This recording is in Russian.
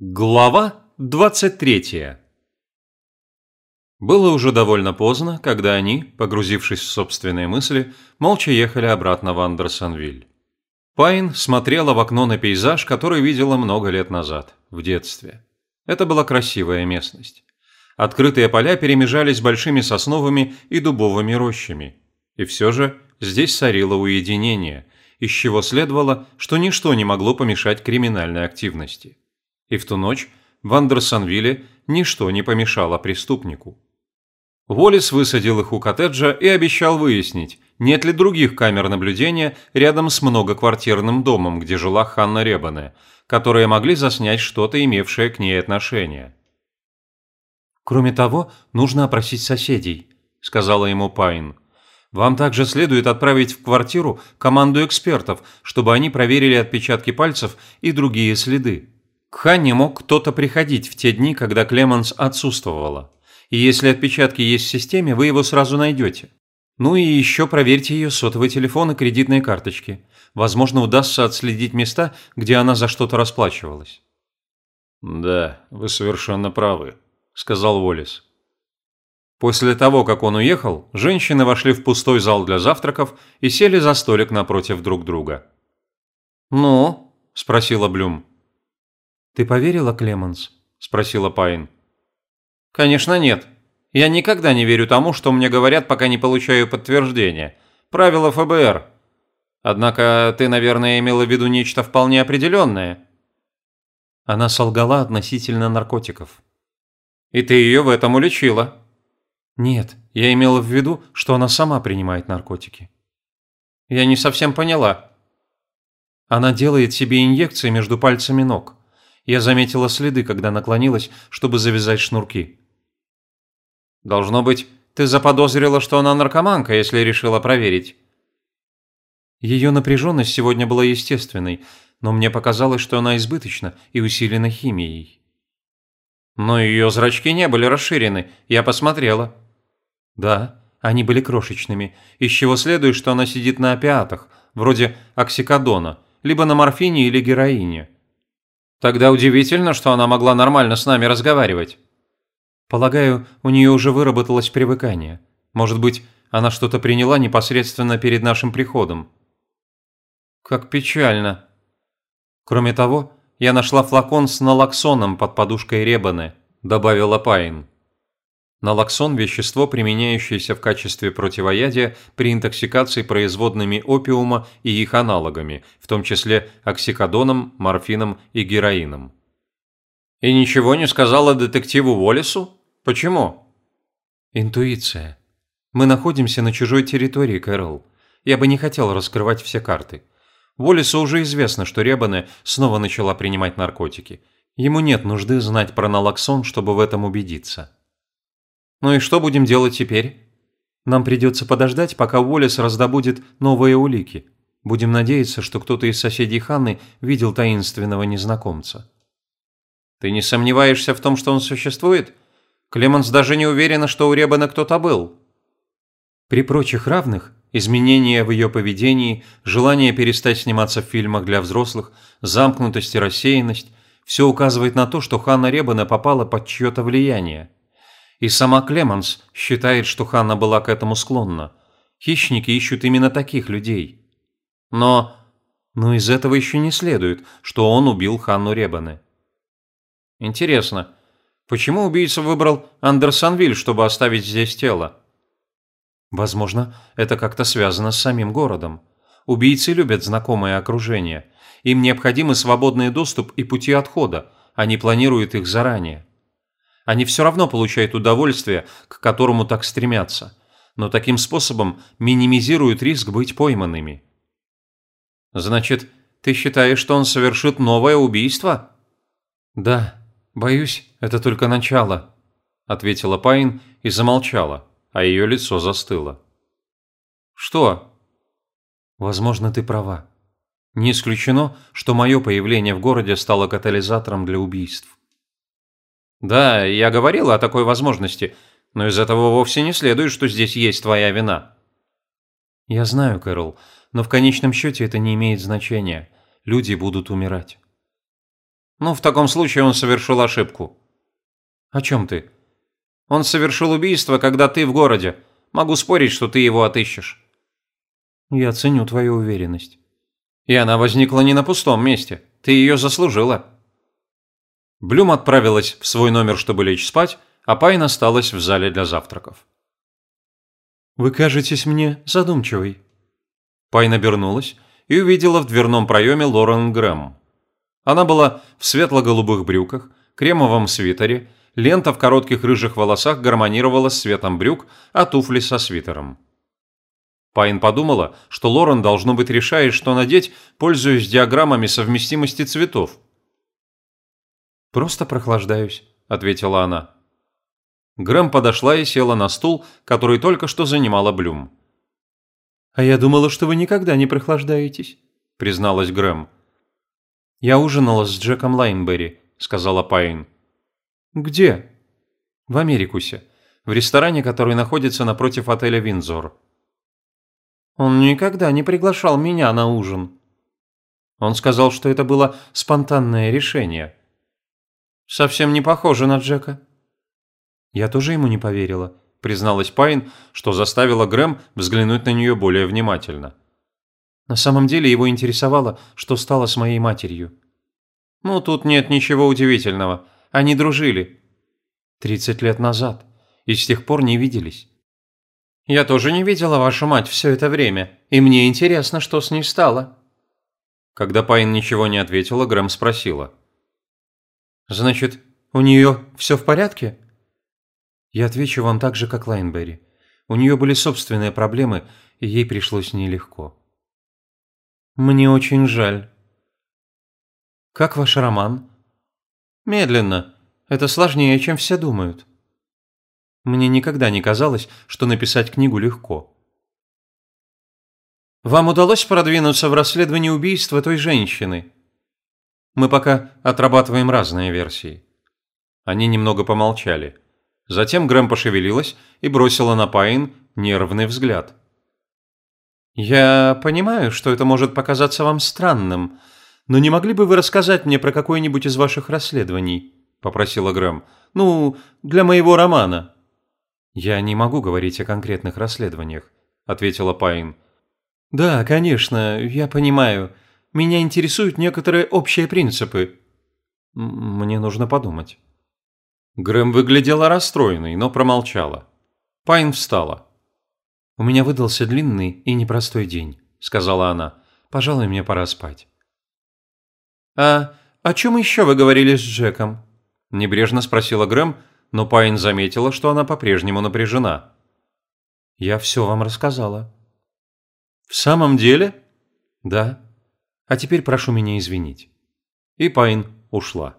Глава 23 Было уже довольно поздно, когда они, погрузившись в собственные мысли, молча ехали обратно в Андерсонвиль. Пайн смотрела в окно на пейзаж, который видела много лет назад, в детстве. Это была красивая местность. Открытые поля перемежались большими сосновыми и дубовыми рощами. И все же здесь царило уединение, из чего следовало, что ничто не могло помешать криминальной активности. И в ту ночь в Андерсонвилле ничто не помешало преступнику. Уоллес высадил их у коттеджа и обещал выяснить, нет ли других камер наблюдения рядом с многоквартирным домом, где жила Ханна Ребане, которые могли заснять что-то, имевшее к ней отношение. «Кроме того, нужно опросить соседей», – сказала ему Пайн. «Вам также следует отправить в квартиру команду экспертов, чтобы они проверили отпечатки пальцев и другие следы. К Ханне мог кто-то приходить в те дни, когда Клеменс отсутствовала. И если отпечатки есть в системе, вы его сразу найдете. Ну и еще проверьте ее сотовый телефон и кредитные карточки. Возможно, удастся отследить места, где она за что-то расплачивалась. «Да, вы совершенно правы», – сказал Уоллес. После того, как он уехал, женщины вошли в пустой зал для завтраков и сели за столик напротив друг друга. «Ну?» – спросила Блюм. «Ты поверила, Клеменс?» – спросила Пайн. «Конечно нет. Я никогда не верю тому, что мне говорят, пока не получаю подтверждения. Правила ФБР. Однако ты, наверное, имела в виду нечто вполне определенное». Она солгала относительно наркотиков. «И ты ее в этом уличила?» «Нет, я имела в виду, что она сама принимает наркотики». «Я не совсем поняла». Она делает себе инъекции между пальцами ног. Я заметила следы, когда наклонилась, чтобы завязать шнурки. «Должно быть, ты заподозрила, что она наркоманка, если решила проверить». Ее напряженность сегодня была естественной, но мне показалось, что она избыточна и усилена химией. Но ее зрачки не были расширены, я посмотрела. Да, они были крошечными, из чего следует, что она сидит на опиатах, вроде оксикодона, либо на морфине или героине. Тогда удивительно, что она могла нормально с нами разговаривать. Полагаю, у нее уже выработалось привыкание. Может быть, она что-то приняла непосредственно перед нашим приходом. Как печально. Кроме того, я нашла флакон с налоксоном под подушкой Ребаны, добавила Пайн. Налоксон – вещество, применяющееся в качестве противоядия при интоксикации производными опиума и их аналогами, в том числе оксикодоном, морфином и героином. «И ничего не сказала детективу Уоллесу? Почему?» «Интуиция. Мы находимся на чужой территории, Кэрол. Я бы не хотел раскрывать все карты. Уоллесу уже известно, что Ребане снова начала принимать наркотики. Ему нет нужды знать про налоксон, чтобы в этом убедиться». Ну и что будем делать теперь? Нам придется подождать, пока Уоллес раздобудет новые улики. Будем надеяться, что кто-то из соседей Ханны видел таинственного незнакомца. Ты не сомневаешься в том, что он существует? Клеменс даже не уверена, что у Ребана кто-то был. При прочих равных, изменения в ее поведении, желание перестать сниматься в фильмах для взрослых, замкнутость и рассеянность – все указывает на то, что Ханна Ребана попала под чье-то влияние. И сама Клеманс считает, что Ханна была к этому склонна. Хищники ищут именно таких людей. Но... Но из этого еще не следует, что он убил Ханну Ребаны. Интересно, почему убийца выбрал Андерсонвиль, чтобы оставить здесь тело? Возможно, это как-то связано с самим городом. Убийцы любят знакомое окружение. Им необходимы свободный доступ и пути отхода. Они планируют их заранее. Они все равно получают удовольствие, к которому так стремятся, но таким способом минимизируют риск быть пойманными. Значит, ты считаешь, что он совершит новое убийство? Да, боюсь, это только начало, ответила Пайн и замолчала, а ее лицо застыло. Что? Возможно, ты права. Не исключено, что мое появление в городе стало катализатором для убийств. Да, я говорил о такой возможности, но из этого вовсе не следует, что здесь есть твоя вина. Я знаю, Кэрол, но в конечном счете это не имеет значения. Люди будут умирать. Ну, в таком случае он совершил ошибку. О чем ты? Он совершил убийство, когда ты в городе. Могу спорить, что ты его отыщешь. Я ценю твою уверенность. И она возникла не на пустом месте. Ты ее заслужила. Блюм отправилась в свой номер, чтобы лечь спать, а Пайн осталась в зале для завтраков. «Вы кажетесь мне задумчивой». Пайн обернулась и увидела в дверном проеме Лорен Грэм. Она была в светло-голубых брюках, кремовом свитере, лента в коротких рыжих волосах гармонировала с цветом брюк, а туфли со свитером. Пайн подумала, что Лорен, должно быть, решает, что надеть, пользуясь диаграммами совместимости цветов. «Просто прохлаждаюсь», – ответила она. Грэм подошла и села на стул, который только что занимала Блюм. «А я думала, что вы никогда не прохлаждаетесь», – призналась Грэм. «Я ужинала с Джеком Лайнберри», – сказала Пайн. «Где?» «В Америкусе. В ресторане, который находится напротив отеля «Виндзор». «Он никогда не приглашал меня на ужин». Он сказал, что это было спонтанное решение. «Совсем не похоже на Джека», я тоже ему не поверила, призналась Пайн, что заставила Грэм взглянуть на нее более внимательно. На самом деле его интересовало, что стало с моей матерью. Ну, тут нет ничего удивительного. Они дружили. Тридцать лет назад. И с тех пор не виделись. Я тоже не видела вашу мать все это время, и мне интересно, что с ней стало. Когда Пайн ничего не ответила, Грэм спросила. «Значит, у нее все в порядке?» Я отвечу вам так же, как Лайнберри. У нее были собственные проблемы, и ей пришлось нелегко. Мне очень жаль. Как ваш роман? Медленно. Это сложнее, чем все думают. Мне никогда не казалось, что написать книгу легко. Вам удалось продвинуться в расследовании убийства той женщины? Мы пока отрабатываем разные версии. Они немного помолчали. Затем Грэм пошевелилась и бросила на Пайн нервный взгляд. «Я понимаю, что это может показаться вам странным, но не могли бы вы рассказать мне про какое-нибудь из ваших расследований?» – попросила Грэм. «Ну, для моего романа». «Я не могу говорить о конкретных расследованиях», – ответила Пайн. «Да, конечно, я понимаю. Меня интересуют некоторые общие принципы». «Мне нужно подумать». Грэм выглядела расстроенной, но промолчала. Пайн встала. «У меня выдался длинный и непростой день», – сказала она. «Пожалуй, мне пора спать». «А о чем еще вы говорили с Джеком?» – небрежно спросила Грэм, но Пайн заметила, что она по-прежнему напряжена. «Я все вам рассказала». «В самом деле?» «Да. А теперь прошу меня извинить». И Пайн ушла.